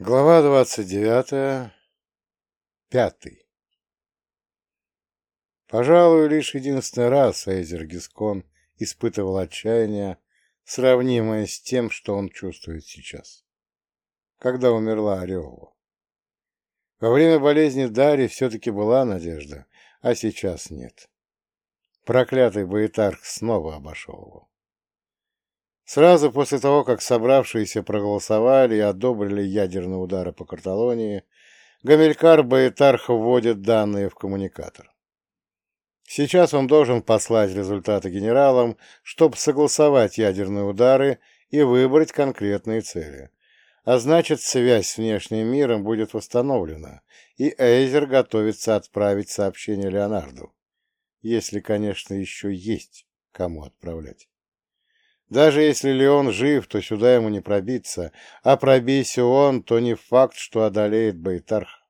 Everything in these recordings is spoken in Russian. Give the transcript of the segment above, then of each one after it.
Глава двадцать девятая. Пятый. Пожалуй, лишь единственный раз Эйзер Гискон испытывал отчаяние, сравнимое с тем, что он чувствует сейчас, когда умерла Ореола. Во время болезни Дари все-таки была надежда, а сейчас нет. Проклятый Баэтарх снова обошел его. Сразу после того, как собравшиеся проголосовали и одобрили ядерные удары по Карталонии, Гамилькар Баэтарх вводит данные в коммуникатор. Сейчас он должен послать результаты генералам, чтобы согласовать ядерные удары и выбрать конкретные цели. А значит, связь с внешним миром будет восстановлена, и Эйзер готовится отправить сообщение Леонарду. Если, конечно, еще есть кому отправлять. Даже если Леон жив, то сюда ему не пробиться, а пробейся он, то не факт, что одолеет Байтарх.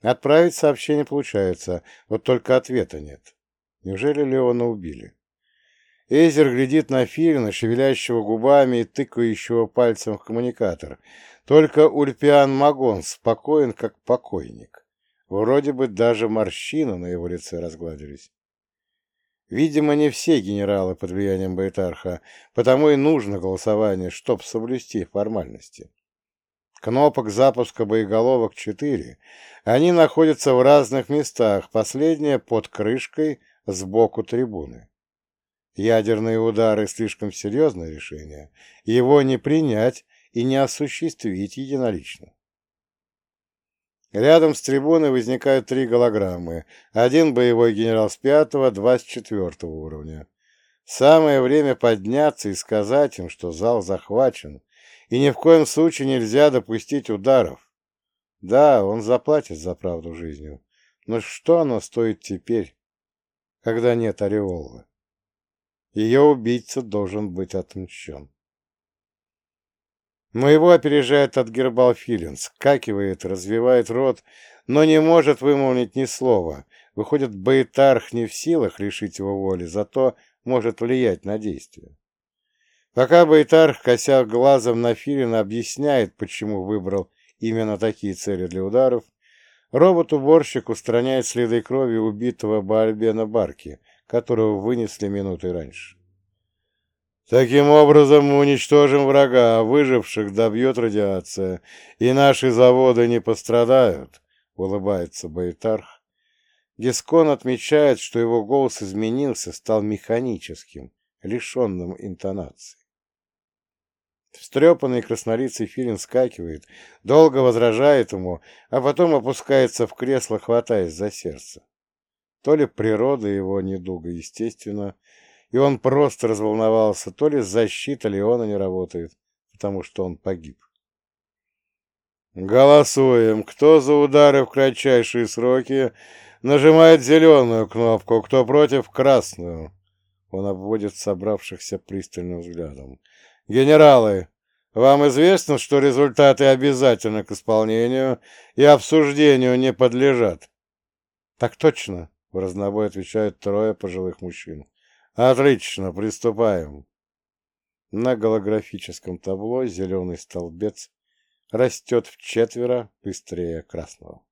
Отправить сообщение получается, вот только ответа нет. Неужели Леона убили? Эйзер глядит на Филина, шевелящего губами и тыкающего пальцем в коммуникатор. Только Ульпиан Магон спокоен, как покойник. Вроде бы даже морщины на его лице разгладились. Видимо, не все генералы под влиянием Байтарха, потому и нужно голосование, чтоб соблюсти формальности. Кнопок запуска боеголовок четыре. Они находятся в разных местах, последняя под крышкой сбоку трибуны. Ядерные удары – слишком серьезное решение, его не принять и не осуществить единолично. Рядом с трибуной возникают три голограммы. Один боевой генерал с пятого, два с четвертого уровня. Самое время подняться и сказать им, что зал захвачен, и ни в коем случае нельзя допустить ударов. Да, он заплатит за правду жизнью, но что оно стоит теперь, когда нет ореола? Ее убийца должен быть отмщен. Но его опережает от гербал Филин, скакивает, развивает рот, но не может вымолвить ни слова. Выходит, Баэтарх не в силах лишить его воли, зато может влиять на действия. Пока Баэтарх, кося глазом на Филина, объясняет, почему выбрал именно такие цели для ударов, робот-уборщик устраняет следы крови убитого Баальбена Барки, которого вынесли минуты раньше. Таким образом мы уничтожим врага, а выживших добьет радиация, и наши заводы не пострадают, — улыбается Байтарх. Гискон отмечает, что его голос изменился, стал механическим, лишенным интонации. Встрепанный краснолицый филин скакивает, долго возражает ему, а потом опускается в кресло, хватаясь за сердце. То ли природа его недуга, естественно, — и он просто разволновался, то ли защита Леона не работает, потому что он погиб. Голосуем. Кто за удары в кратчайшие сроки, нажимает зеленую кнопку, кто против — красную. Он обводит собравшихся пристальным взглядом. Генералы, вам известно, что результаты обязательно к исполнению и обсуждению не подлежат? Так точно, в разнобой отвечают трое пожилых мужчин. Отлично, приступаем. На голографическом табло зеленый столбец растет в четверо быстрее красного.